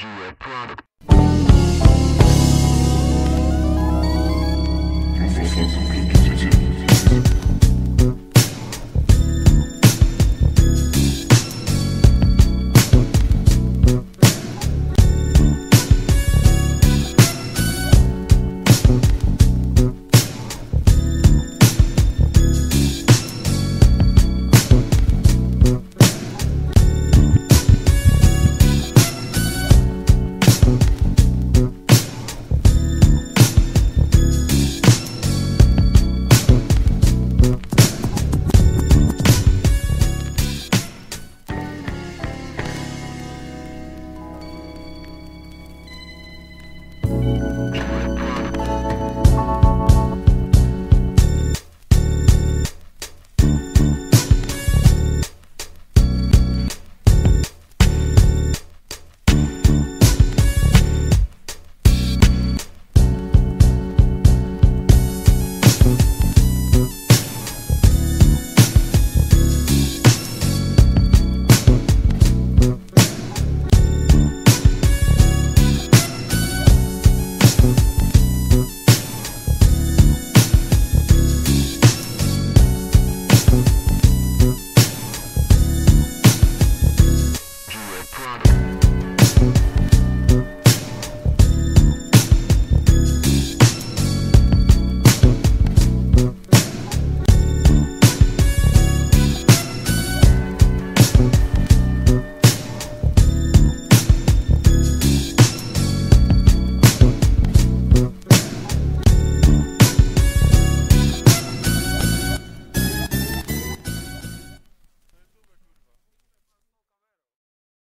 Duet product.